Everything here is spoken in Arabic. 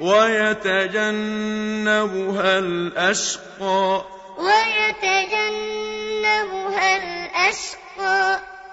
وَيَتَجَنَّبُهَا الْأَشْقَى. وَيَتَجَنَّبُهَا الْأَشْقَى.